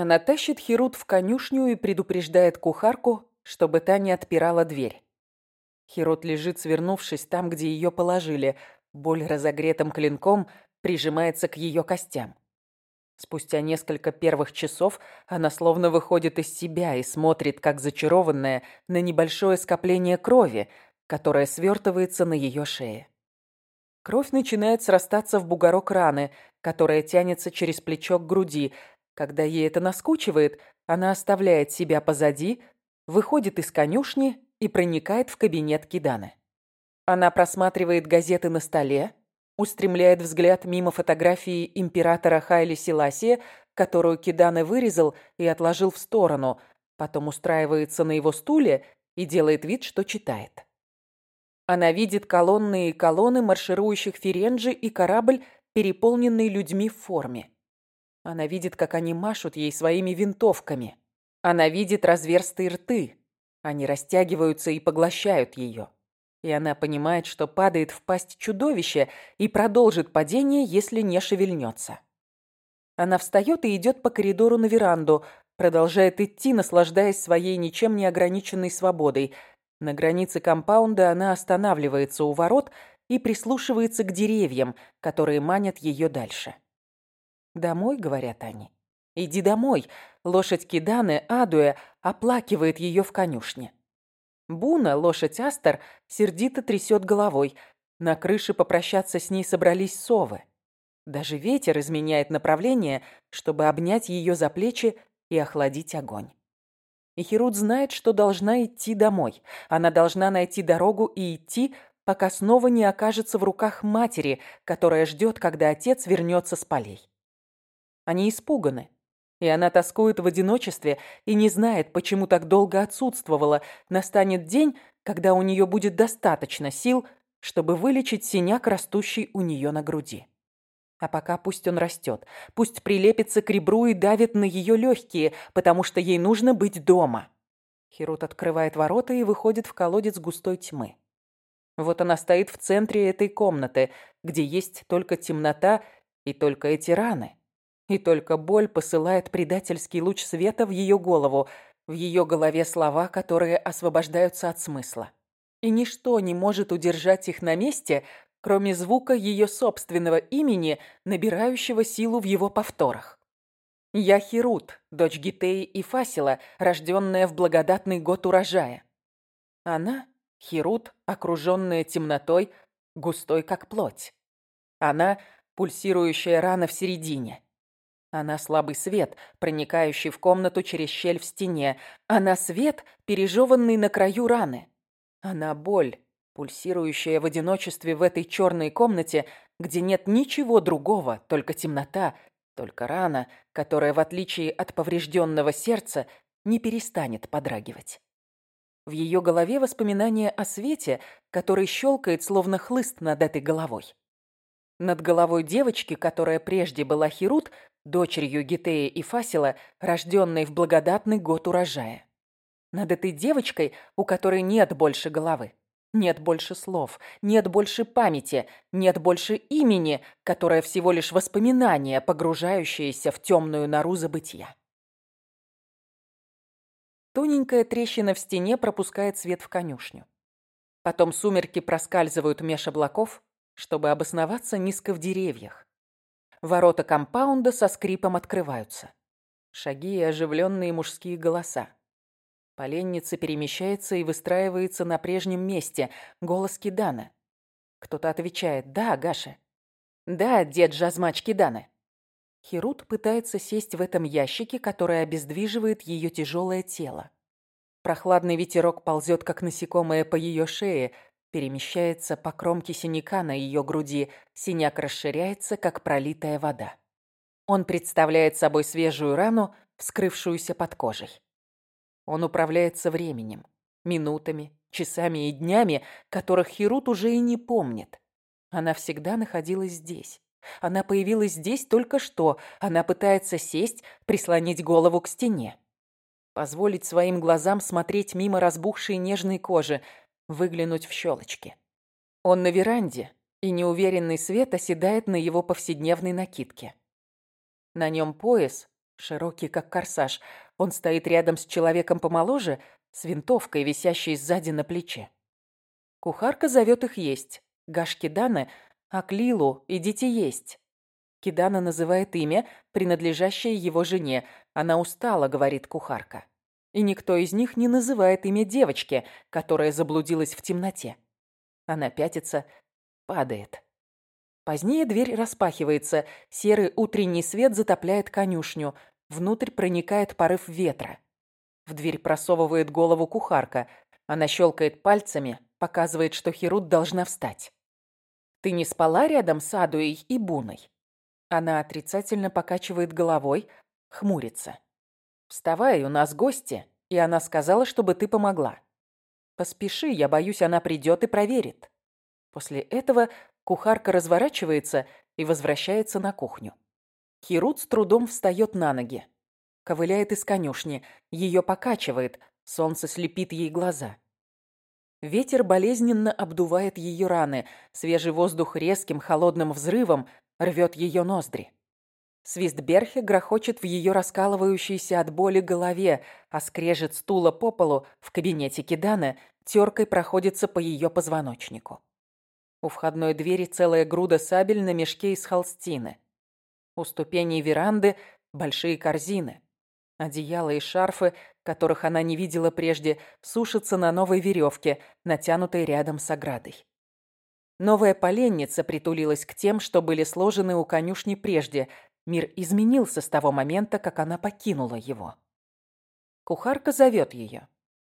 Она тащит Херут в конюшню и предупреждает кухарку, чтобы та не отпирала дверь. Херут лежит, свернувшись там, где ее положили. Боль разогретым клинком прижимается к ее костям. Спустя несколько первых часов она словно выходит из себя и смотрит, как зачарованная, на небольшое скопление крови, которое свертывается на ее шее. Кровь начинает срастаться в бугорок раны, которая тянется через плечо к груди. Когда ей это наскучивает, она оставляет себя позади, выходит из конюшни и проникает в кабинет Киданы. Она просматривает газеты на столе, устремляет взгляд мимо фотографии императора Хайли Селасия, которую Киданы вырезал и отложил в сторону, потом устраивается на его стуле и делает вид, что читает. Она видит колонны и колонны марширующих ференджи и корабль, переполненный людьми в форме. Она видит, как они машут ей своими винтовками. Она видит разверстые рты. Они растягиваются и поглощают ее. И она понимает, что падает в пасть чудовища и продолжит падение, если не шевельнется. Она встает и идет по коридору на веранду, продолжает идти, наслаждаясь своей ничем не ограниченной свободой. На границе компаунда она останавливается у ворот и прислушивается к деревьям, которые манят ее дальше. «Домой», — говорят они. «Иди домой». Лошадь Киданы, Адуя, оплакивает ее в конюшне. Буна, лошадь Астер, сердито трясет головой. На крыше попрощаться с ней собрались совы. Даже ветер изменяет направление, чтобы обнять ее за плечи и охладить огонь. И Херут знает, что должна идти домой. Она должна найти дорогу и идти, пока снова не окажется в руках матери, которая ждет, когда отец вернется с полей. Они испуганы. И она тоскует в одиночестве и не знает, почему так долго отсутствовала. Настанет день, когда у нее будет достаточно сил, чтобы вылечить синяк, растущий у нее на груди. А пока пусть он растет, пусть прилепится к ребру и давит на ее легкие, потому что ей нужно быть дома. Херут открывает ворота и выходит в колодец густой тьмы. Вот она стоит в центре этой комнаты, где есть только темнота и только эти раны. И только боль посылает предательский луч света в ее голову, в ее голове слова, которые освобождаются от смысла. И ничто не может удержать их на месте, кроме звука ее собственного имени, набирающего силу в его повторах. Я Хирут, дочь Гитеи и Фасила, рожденная в благодатный год урожая. Она, Хирут, окруженная темнотой, густой как плоть. Она, пульсирующая рана в середине. Она слабый свет, проникающий в комнату через щель в стене. Она свет, пережеванный на краю раны. Она боль, пульсирующая в одиночестве в этой черной комнате, где нет ничего другого, только темнота, только рана, которая, в отличие от поврежденного сердца, не перестанет подрагивать. В ее голове воспоминания о свете, который щелкает, словно хлыст над этой головой. Над головой девочки, которая прежде была Херут, дочерью Гитея и Фасила, рожденной в благодатный год урожая. Над этой девочкой, у которой нет больше головы, нет больше слов, нет больше памяти, нет больше имени, которое всего лишь воспоминание, погружающееся в темную нору забытия. Тоненькая трещина в стене пропускает свет в конюшню. Потом сумерки проскальзывают меж облаков, чтобы обосноваться низко в деревьях. Ворота компаунда со скрипом открываются. Шаги и оживленные мужские голоса. Поленница перемещается и выстраивается на прежнем месте. Голос Кидана. Кто-то отвечает «Да, Гаша». «Да, дед Жазмач Кидана». Херут пытается сесть в этом ящике, который обездвиживает ее тяжелое тело. Прохладный ветерок ползет, как насекомое, по ее шее – перемещается по кромке синяка на ее груди. Синяк расширяется, как пролитая вода. Он представляет собой свежую рану, вскрывшуюся под кожей. Он управляется временем, минутами, часами и днями, которых Херут уже и не помнит. Она всегда находилась здесь. Она появилась здесь только что. Она пытается сесть, прислонить голову к стене. Позволить своим глазам смотреть мимо разбухшей нежной кожи, выглянуть в щелочки. Он на веранде, и неуверенный свет оседает на его повседневной накидке. На нем пояс, Широкий, как корсаж. Он стоит рядом с человеком помоложе, с винтовкой, висящей сзади на плече. Кухарка зовет их есть. Гаш Кидана, а Клилу идите есть. Кидана называет имя, принадлежащее его жене. Она устала, говорит кухарка. И никто из них не называет имя девочки, которая заблудилась в темноте. Она пятится, падает. Позднее дверь распахивается, серый утренний свет затопляет конюшню, внутрь проникает порыв ветра. В дверь просовывает голову кухарка. Она щелкает пальцами, показывает, что Херут должна встать. «Ты не спала рядом с Адуей и Буной?» Она отрицательно покачивает головой, хмурится. «Вставай, у нас гости, и она сказала, чтобы ты помогла. Поспеши, я боюсь, она придет и проверит». После этого кухарка разворачивается и возвращается на кухню. Херут с трудом встает на ноги. Ковыляет из конюшни, ее покачивает, солнце слепит ей глаза. Ветер болезненно обдувает ее раны, свежий воздух резким холодным взрывом рвет ее ноздри. Свист Берхи грохочет в ее раскалывающейся от боли голове, а скрежет стула по полу в кабинете Кидана теркой проходится по ее позвоночнику. У входной двери целая груда сабель на мешке из холстины. У ступеней веранды большие корзины. Одеяла и шарфы, которых она не видела прежде, сушатся на новой веревке, натянутой рядом с оградой. Новая поленница притулилась к тем, что были сложены у конюшни прежде. Мир изменился с того момента, как она покинула его. Кухарка зовет ее.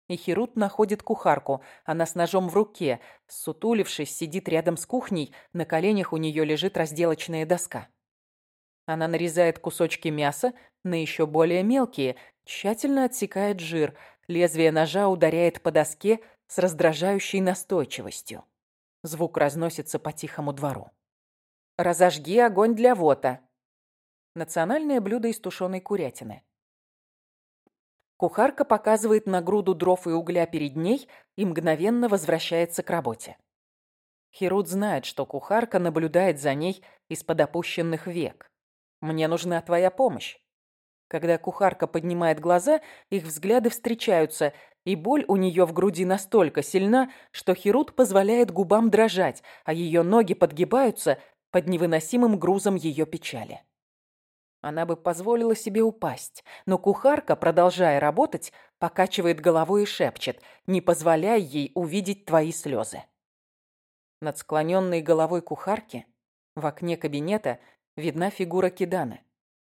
И Херут находит кухарку. Она с ножом в руке, сутулившись, сидит рядом с кухней, на коленях у нее лежит разделочная доска. Она нарезает кусочки мяса на еще более мелкие, тщательно отсекает жир, лезвие ножа ударяет по доске с раздражающей настойчивостью. Звук разносится по тихому двору. «Разожги огонь для вота». Национальное блюдо из тушеной курятины. Кухарка показывает на груду дров и угля перед ней и мгновенно возвращается к работе. Херут знает, что кухарка наблюдает за ней из-под опущенных век. «Мне нужна твоя помощь». Когда кухарка поднимает глаза, их взгляды встречаются, и боль у нее в груди настолько сильна, что Херут позволяет губам дрожать, а ее ноги подгибаются под невыносимым грузом ее печали. Она бы позволила себе упасть, но кухарка, продолжая работать, покачивает головой и шепчет, не позволяй ей увидеть твои слезы. Над склоненной головой кухарки в окне кабинета видна фигура Кидана.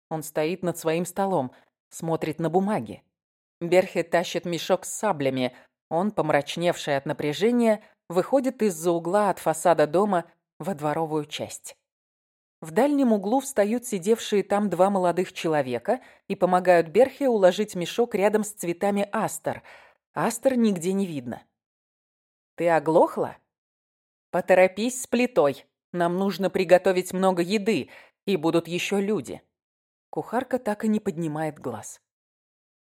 Он стоит над своим столом, смотрит на бумаги. Берхе тащит мешок с саблями. Он, помрачневший от напряжения, выходит из-за угла от фасада дома во дворовую часть. В дальнем углу встают сидевшие там два молодых человека и помогают Берхе уложить мешок рядом с цветами астер. Астер нигде не видно. «Ты оглохла?» «Поторопись с плитой. Нам нужно приготовить много еды, и будут еще люди». Кухарка так и не поднимает глаз.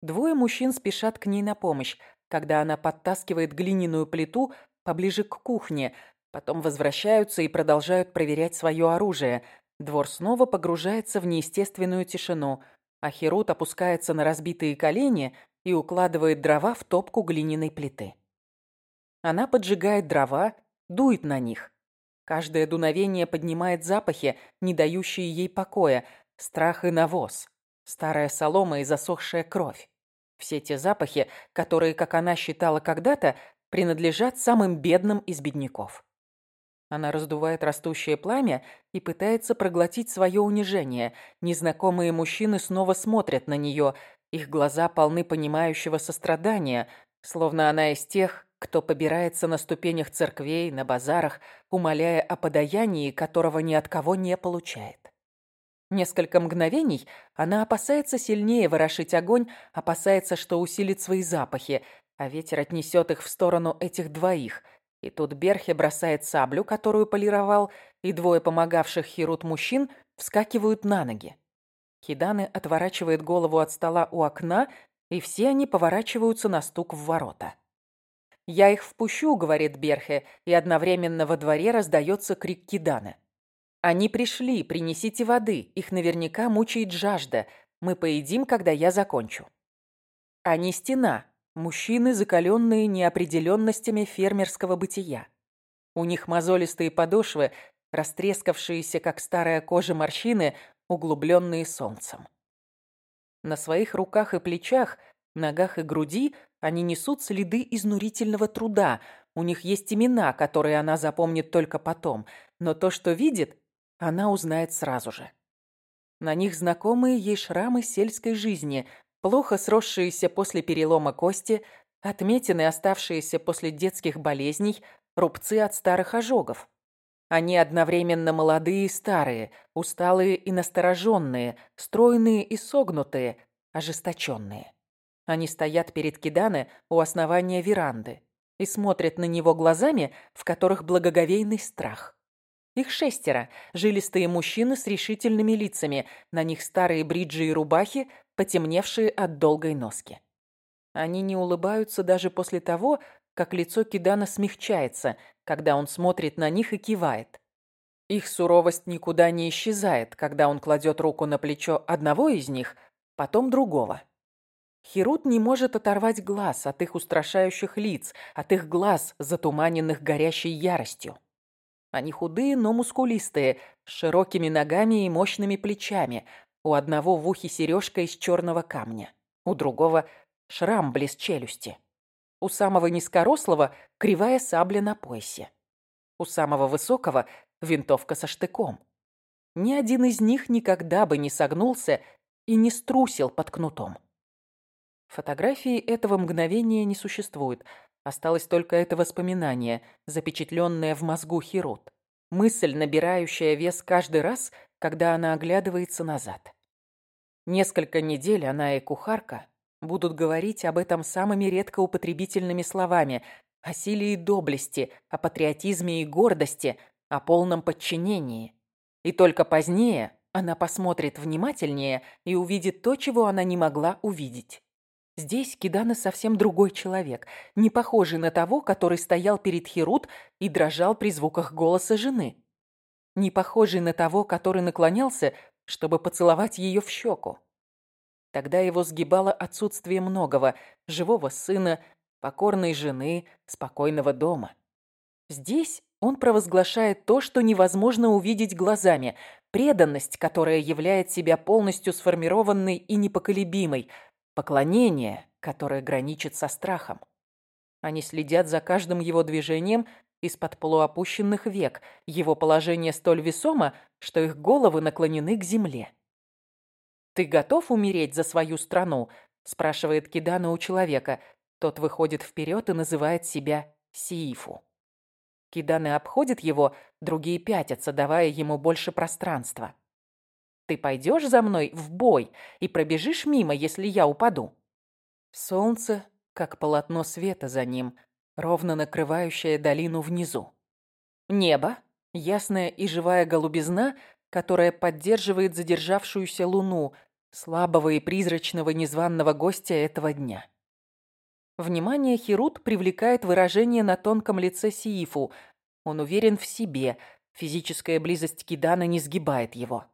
Двое мужчин спешат к ней на помощь, когда она подтаскивает глиняную плиту поближе к кухне, потом возвращаются и продолжают проверять свое оружие. Двор снова погружается в неестественную тишину, а Херут опускается на разбитые колени и укладывает дрова в топку глиняной плиты. Она поджигает дрова, дует на них. Каждое дуновение поднимает запахи, не дающие ей покоя, страх и навоз, старая солома и засохшая кровь. Все те запахи, которые, как она считала когда-то, принадлежат самым бедным из бедняков. Она раздувает растущее пламя и пытается проглотить свое унижение. Незнакомые мужчины снова смотрят на нее. Их глаза полны понимающего сострадания, словно она из тех, кто побирается на ступенях церквей, на базарах, умоляя о подаянии, которого ни от кого не получает. Несколько мгновений она опасается сильнее ворошить огонь, опасается, что усилит свои запахи, а ветер отнесет их в сторону этих двоих. И тут Берхе бросает саблю, которую полировал, и двое помогавших Хирут мужчин вскакивают на ноги. Киданы отворачивает голову от стола у окна, и все они поворачиваются на стук в ворота. «Я их впущу», — говорит Берхе, и одновременно во дворе раздается крик Кидана. «Они пришли, принесите воды, их наверняка мучает жажда. Мы поедим, когда я закончу. Они стена, мужчины, закаленные неопределенностями фермерского бытия. У них мозолистые подошвы, растрескавшиеся, как старая кожа морщины, углубленные солнцем. На своих руках и плечах, ногах и груди они несут следы изнурительного труда. У них есть имена, которые она запомнит только потом, но то, что видит, она узнает сразу же. На них знакомые ей шрамы сельской жизни, плохо сросшиеся после перелома кости, отметины, оставшиеся после детских болезней, рубцы от старых ожогов. Они одновременно молодые и старые, усталые и настороженные, стройные и согнутые, ожесточенные. Они стоят перед Кидане у основания веранды и смотрят на него глазами, в которых благоговейный страх. Их шестеро, жилистые мужчины с решительными лицами, на них старые бриджи и рубахи, потемневшие от долгой носки. Они не улыбаются даже после того, как лицо Кидана смягчается, когда он смотрит на них и кивает. Их суровость никуда не исчезает, когда он кладет руку на плечо одного из них, потом другого. Херут не может оторвать глаз от их устрашающих лиц, от их глаз, затуманенных горящей яростью. Они худые, но мускулистые, с широкими ногами и мощными плечами. У одного в ухе сережка из черного камня, у другого шрам близ челюсти. У самого низкорослого кривая сабля на поясе. У самого высокого винтовка со штыком. Ни один из них никогда бы не согнулся и не струсил под кнутом. Фотографии этого мгновения не существует. Осталось только это воспоминание, запечатленное в мозгу Хирот. Мысль, набирающая вес каждый раз, когда она оглядывается назад. Несколько недель она и кухарка будут говорить об этом самыми редко употребительными словами, о силе и доблести, о патриотизме и гордости, о полном подчинении. И только позднее она посмотрит внимательнее и увидит то, чего она не могла увидеть. Здесь Кидана совсем другой человек, не похожий на того, который стоял перед Херут и дрожал при звуках голоса жены. Не похожий на того, который наклонялся, чтобы поцеловать ее в щеку. Тогда его сгибало отсутствие многого – живого сына, покорной жены, спокойного дома. Здесь он провозглашает то, что невозможно увидеть глазами – преданность, которая являет себя полностью сформированной и непоколебимой, поклонение, которое граничит со страхом. Они следят за каждым его движением из-под полуопущенных век, его положение столь весомо, что их головы наклонены к земле. «Ты готов умереть за свою страну?» – спрашивает Кидана у человека. Тот выходит вперед и называет себя Сиифу. Киданы обходят его, другие пятятся, давая ему больше пространства. «Ты пойдешь за мной в бой и пробежишь мимо, если я упаду?» Солнце, как полотно света за ним, ровно накрывающее долину внизу. Небо, ясная и живая голубизна, которая поддерживает задержавшуюся луну, слабого и призрачного незваного гостя этого дня. Внимание Херут привлекает выражение на тонком лице Сиифу. Он уверен в себе, физическая близость Кидана не сгибает его.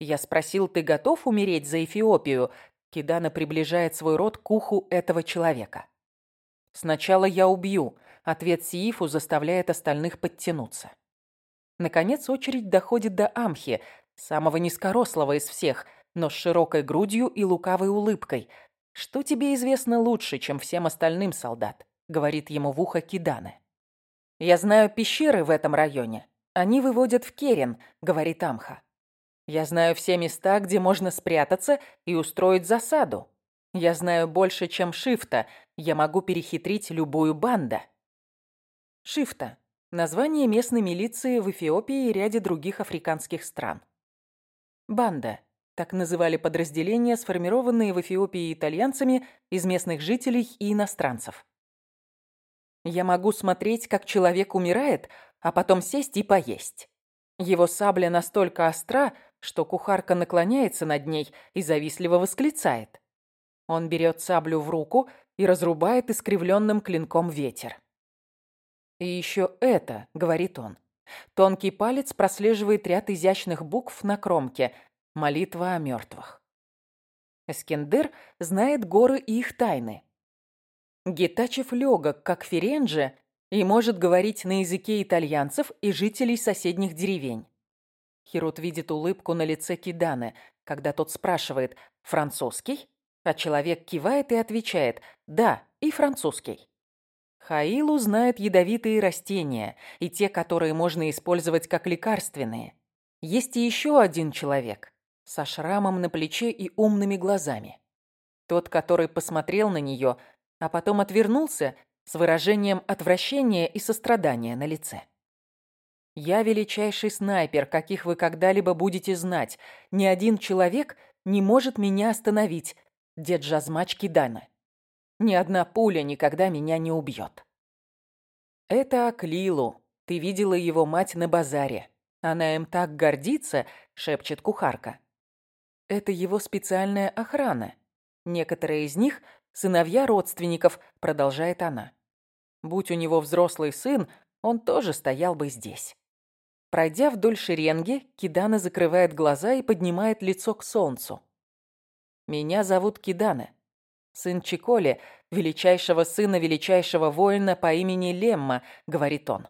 Я спросил, ты готов умереть за Эфиопию? Кидана приближает свой рот к уху этого человека. Сначала я убью. Ответ Сиифу заставляет остальных подтянуться. Наконец очередь доходит до Амхи, самого низкорослого из всех, но с широкой грудью и лукавой улыбкой. «Что тебе известно лучше, чем всем остальным, солдат?» — говорит ему в ухо Киданы. «Я знаю пещеры в этом районе. Они выводят в Керен», — говорит Амха. «Я знаю все места, где можно спрятаться и устроить засаду. Я знаю больше, чем Шифта. Я могу перехитрить любую банда». Шифта Название местной милиции в Эфиопии и ряде других африканских стран. Банда. Так называли подразделения, сформированные в Эфиопии итальянцами из местных жителей и иностранцев. Я могу смотреть, как человек умирает, а потом сесть и поесть. Его сабля настолько остра, что кухарка наклоняется над ней и завистливо восклицает. Он берет саблю в руку и разрубает искривленным клинком ветер. «И еще это», — говорит он. Тонкий палец прослеживает ряд изящных букв на кромке. Молитва о мертвых. Эскендер знает горы и их тайны. Гетачев легок, как Ференджи, и может говорить на языке итальянцев и жителей соседних деревень. Хирот видит улыбку на лице Киданы, когда тот спрашивает «французский?», а человек кивает и отвечает «да, и французский». Хаилу знает ядовитые растения и те, которые можно использовать как лекарственные. Есть и еще один человек со шрамом на плече и умными глазами. Тот, который посмотрел на нее, а потом отвернулся с выражением отвращения и сострадания на лице. «Я величайший снайпер, каких вы когда-либо будете знать. Ни один человек не может меня остановить, дед Жазмач Кидана. Ни одна пуля никогда меня не убьет». «Это Аклилу. Ты видела его мать на базаре. Она им так гордится», — шепчет кухарка. «Это его специальная охрана. Некоторые из них — сыновья родственников», — продолжает она. «Будь у него взрослый сын, он тоже стоял бы здесь». Пройдя вдоль шеренги, Кидана закрывает глаза и поднимает лицо к солнцу. «Меня зовут Кидана. Сын Чиколи, величайшего сына величайшего воина по имени Лемма», — говорит он.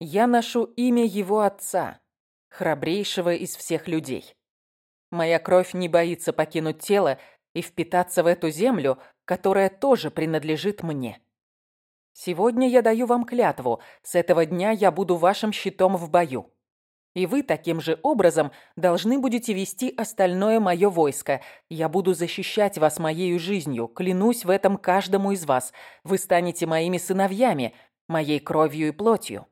«Я ношу имя его отца, храбрейшего из всех людей. Моя кровь не боится покинуть тело и впитаться в эту землю, которая тоже принадлежит мне». Сегодня я даю вам клятву. С этого дня я буду вашим щитом в бою. И вы таким же образом должны будете вести остальное мое войско. Я буду защищать вас моей жизнью. Клянусь в этом каждому из вас. Вы станете моими сыновьями, моей кровью и плотью.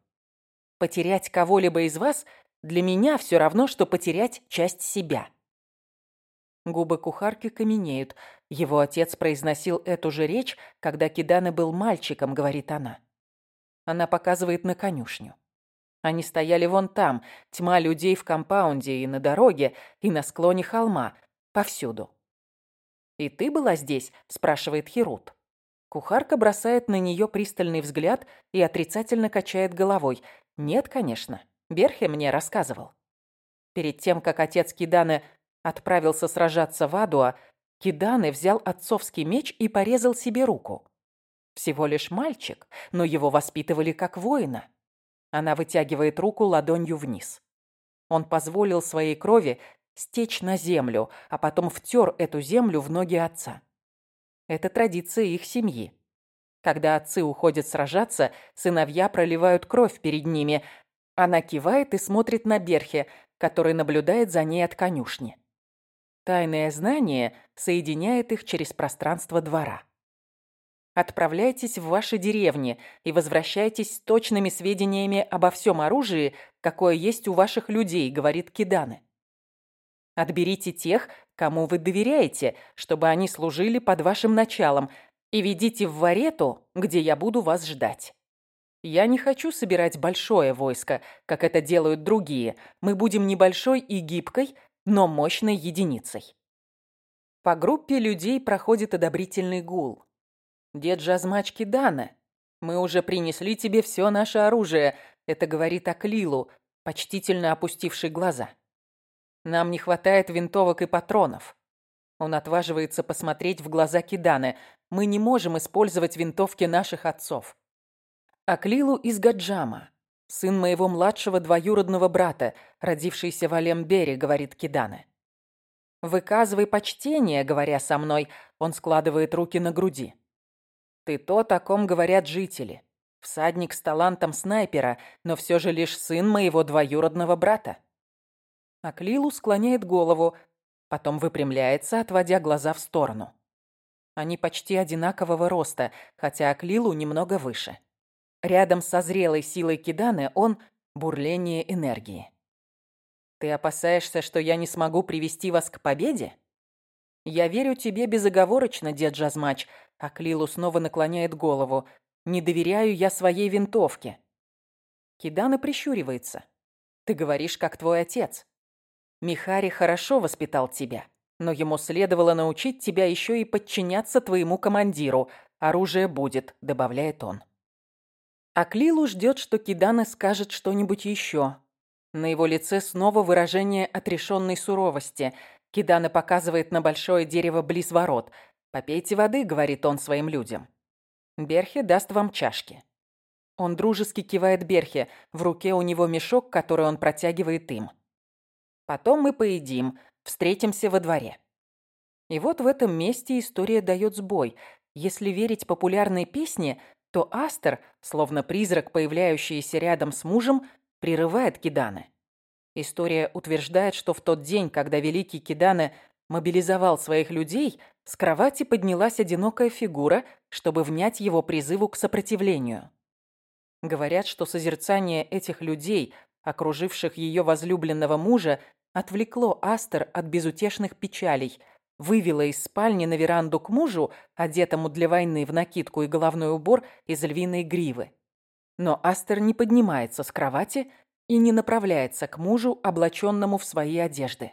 Потерять кого-либо из вас для меня все равно, что потерять часть себя. Губы кухарки каменеют. Его отец произносил эту же речь, когда Кидана был мальчиком, говорит она. Она показывает на конюшню. Они стояли вон там, тьма людей в компаунде и на дороге, и на склоне холма, повсюду. «И ты была здесь?» – спрашивает Херут. Кухарка бросает на нее пристальный взгляд и отрицательно качает головой. «Нет, конечно. Берхе мне рассказывал». Перед тем, как отец Киданы отправился сражаться в Адуа, Киданы взял отцовский меч и порезал себе руку. Всего лишь мальчик, но его воспитывали как воина. Она вытягивает руку ладонью вниз. Он позволил своей крови стечь на землю, а потом втер эту землю в ноги отца. Это традиция их семьи. Когда отцы уходят сражаться, сыновья проливают кровь перед ними. Она кивает и смотрит на Берхе, который наблюдает за ней от конюшни. Тайное знание соединяет их через пространство двора. Отправляйтесь в ваши деревни и возвращайтесь с точными сведениями обо всем оружии, какое есть у ваших людей, говорит Киданы. Отберите тех, кому вы доверяете, чтобы они служили под вашим началом, и ведите в Варету, где я буду вас ждать. Я не хочу собирать большое войско, как это делают другие. Мы будем небольшой и гибкой, но мощной единицей. По группе людей проходит одобрительный гул. «Дед Жазмачки Дана, мы уже принесли тебе все наше оружие», это говорит Аклилу, почтительно опустивший глаза. «Нам не хватает винтовок и патронов». Он отваживается посмотреть в глаза Киданы. «Мы не можем использовать винтовки наших отцов». Аклилу из Гаджама, Сын моего младшего двоюродного брата, родившийся в Алембере, говорит Кидана. Выказывай почтение, говоря со мной, он складывает руки на груди. Ты то, о ком говорят жители. Всадник с талантом снайпера, но все же лишь сын моего двоюродного брата. Аклилу склоняет голову, потом выпрямляется, отводя глаза в сторону. Они почти одинакового роста, хотя Аклилу немного выше. Рядом со зрелой силой Киданы он – бурление энергии. Ты опасаешься, что я не смогу привести вас к победе? Я верю тебе безоговорочно, дед Джазмач, а Клилу снова наклоняет голову. Не доверяю я своей винтовке. Кидана прищуривается. Ты говоришь, как твой отец. Михари хорошо воспитал тебя, но ему следовало научить тебя еще и подчиняться твоему командиру. Оружие будет, добавляет он. А Клилу ждет, что Кидана скажет что-нибудь еще. На его лице снова выражение отрешенной суровости. Кидана показывает на большое дерево близ ворот. «Попейте воды», — говорит он своим людям. Берхе даст вам чашки. Он дружески кивает Берхе, в руке у него мешок, который он протягивает им. Потом мы поедим, встретимся во дворе. И вот в этом месте история дает сбой. Если верить популярной песне, то Астер, словно призрак, появляющийся рядом с мужем, прерывает Киданы. История утверждает, что в тот день, когда великий Киданы мобилизовал своих людей, с кровати поднялась одинокая фигура, чтобы внять его призыву к сопротивлению. Говорят, что созерцание этих людей, окруживших ее возлюбленного мужа, отвлекло Астер от безутешных печалей, вывело из спальни на веранду к мужу, одетому для войны в накидку и головной убор из львиной гривы. Но Астер не поднимается с кровати и не направляется к мужу, облаченному в свои одежды.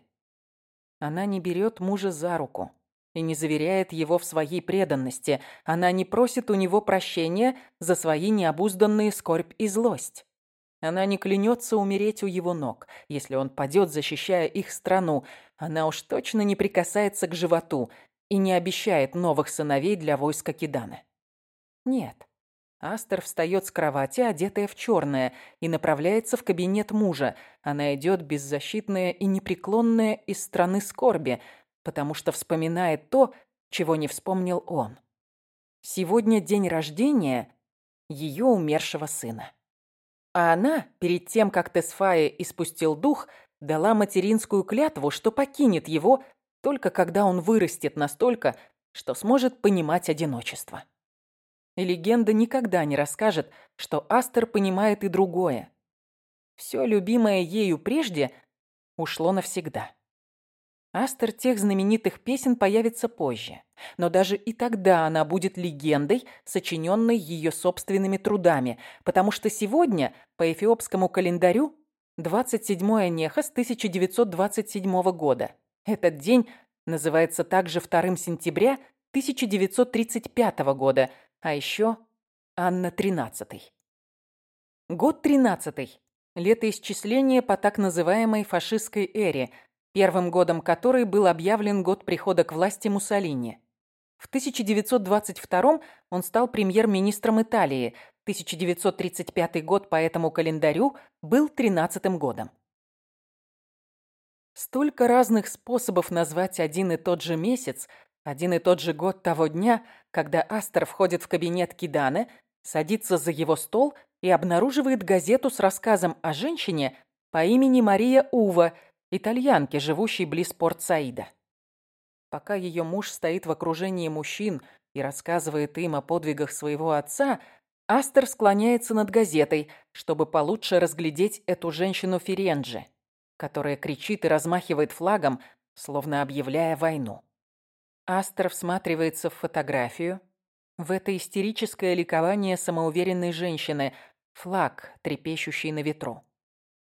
Она не берет мужа за руку и не заверяет его в своей преданности. Она не просит у него прощения за свои необузданные скорбь и злость. Она не клянется умереть у его ног, если он падет, защищая их страну. Она уж точно не прикасается к животу и не обещает новых сыновей для войска Киданы. Нет. Астер встает с кровати, одетая в черное, и направляется в кабинет мужа. Она идет беззащитная и непреклонная из страны скорби, потому что вспоминает то, чего не вспомнил он. Сегодня день рождения ее умершего сына. А она, перед тем, как Тесфая испустил дух, дала материнскую клятву, что покинет его только когда он вырастет настолько, что сможет понимать одиночество. И легенда никогда не расскажет, что Астер понимает и другое. Все любимое ею прежде ушло навсегда. Астер тех знаменитых песен появится позже, но даже и тогда она будет легендой, сочиненной ее собственными трудами, потому что сегодня по эфиопскому календарю 27 Нехас 1927 года. Этот день называется также 2 сентября 1935 года, а еще Анна тринадцатый. Год тринадцатый. Летоисчисление по так называемой фашистской эре, первым годом которой был объявлен год прихода к власти Муссолини. В 1922 он стал премьер-министром Италии. 1935 год по этому календарю был тринадцатым годом. Столько разных способов назвать один и тот же месяц – один и тот же год того дня, когда Астер входит в кабинет Кидана, садится за его стол и обнаруживает газету с рассказом о женщине по имени Мария Ува, итальянке, живущей близ Порт-Саида. Пока ее муж стоит в окружении мужчин и рассказывает им о подвигах своего отца, Астер склоняется над газетой, чтобы получше разглядеть эту женщину Ференджи, которая кричит и размахивает флагом, словно объявляя войну. Астер всматривается в фотографию. В это истерическое ликование самоуверенной женщины, флаг, трепещущий на ветру.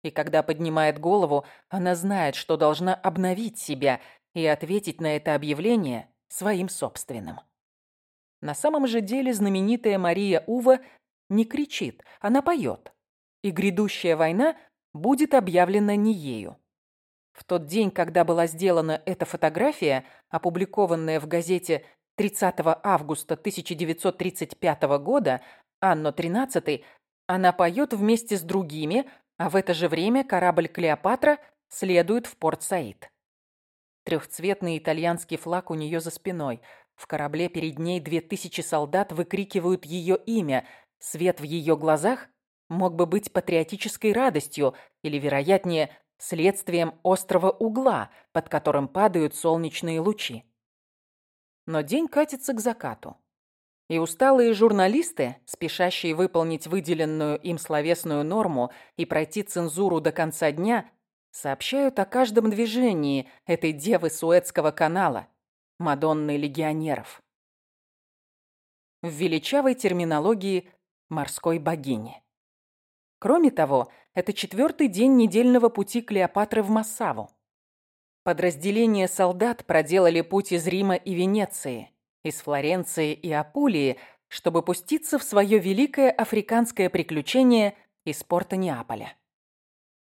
И когда поднимает голову, она знает, что должна обновить себя и ответить на это объявление своим собственным. На самом же деле знаменитая Мария Ува не кричит, она поет. И грядущая война будет объявлена не ею. В тот день, когда была сделана эта фотография, опубликованная в газете 30 августа 1935 года, Анно 13, она поет вместе с другими, а в это же время корабль «Клеопатра» следует в порт Саид. Трехцветный итальянский флаг у нее за спиной. В корабле перед ней две тысячи солдат выкрикивают ее имя. Свет в ее глазах мог бы быть патриотической радостью или, вероятнее, следствием острого угла, под которым падают солнечные лучи. Но день катится к закату. И усталые журналисты, спешащие выполнить выделенную им словесную норму и пройти цензуру до конца дня, сообщают о каждом движении этой девы Суэцкого канала, Мадонны легионеров. В величавой терминологии морской богини. Кроме того, это четвертый день недельного пути Клеопатры в Массаву. Подразделения солдат проделали путь из Рима и Венеции, из Флоренции и Апулии, чтобы пуститься в свое великое африканское приключение из порта Неаполя.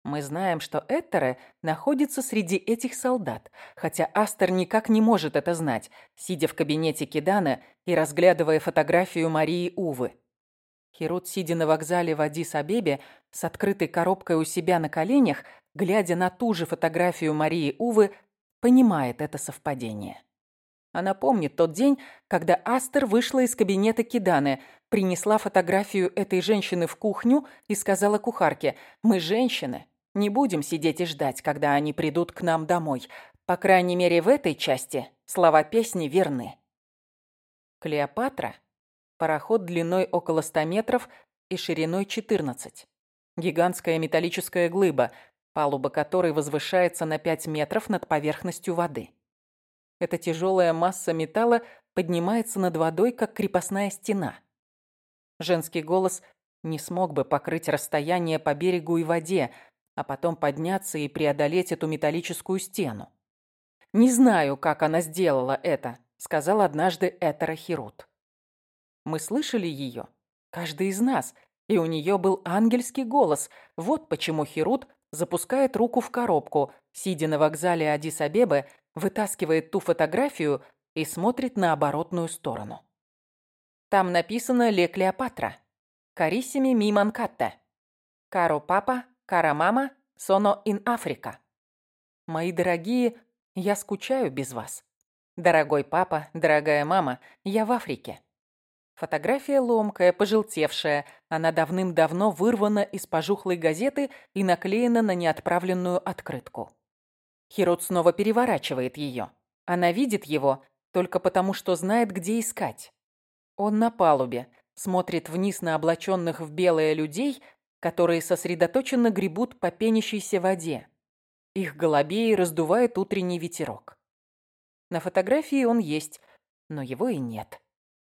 Мы знаем, что Эттере находится среди этих солдат, хотя Астер никак не может это знать, сидя в кабинете Кидана и разглядывая фотографию Марии Увы. Херут, сидя на вокзале в Адис-Абебе, с открытой коробкой у себя на коленях, глядя на ту же фотографию Марии Увы, понимает это совпадение. Она помнит тот день, когда Астер вышла из кабинета Киданы, принесла фотографию этой женщины в кухню и сказала кухарке, «Мы женщины, не будем сидеть и ждать, когда они придут к нам домой. По крайней мере, в этой части слова песни верны». Клеопатра – пароход длиной около 100 метров и шириной 14. Гигантская металлическая глыба, палуба которой возвышается на 5 метров над поверхностью воды. Эта тяжелая масса металла поднимается над водой, как крепостная стена. Женский голос не смог бы покрыть расстояние по берегу и воде, а потом подняться и преодолеть эту металлическую стену. «Не знаю, как она сделала это», — сказал однажды Этера Хирут. Мы слышали ее, каждый из нас, и у нее был ангельский голос. Вот почему Хирут запускает руку в коробку, сидя на вокзале Адис-Абебы вытаскивает ту фотографию и смотрит на оборотную сторону. Там написано «Ле Клеопатра». «Кариссими ми манкатта». «Каро папа, кара мама, соно ин Африка». Мои дорогие, я скучаю без вас. Дорогой папа, дорогая мама, я в Африке. Фотография ломкая, пожелтевшая. Она давным-давно вырвана из пожухлой газеты и наклеена на неотправленную открытку. Хирот снова переворачивает ее. Она видит его только потому, что знает, где искать. Он на палубе, смотрит вниз на облаченных в белое людей, которые сосредоточенно гребут по пенящейся воде. Их голубей раздувает утренний ветерок. На фотографии он есть, но его и нет.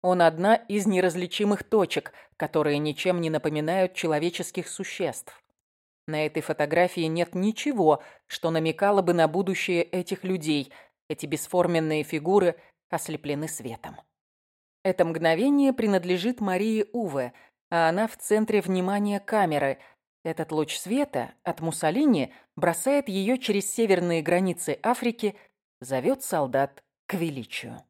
Он одна из неразличимых точек, которые ничем не напоминают человеческих существ. На этой фотографии нет ничего, что намекало бы на будущее этих людей. Эти бесформенные фигуры ослеплены светом. Это мгновение принадлежит Марии Уве, а она в центре внимания камеры. Этот луч света от Муссолини бросает ее через северные границы Африки, зовет солдат к величию.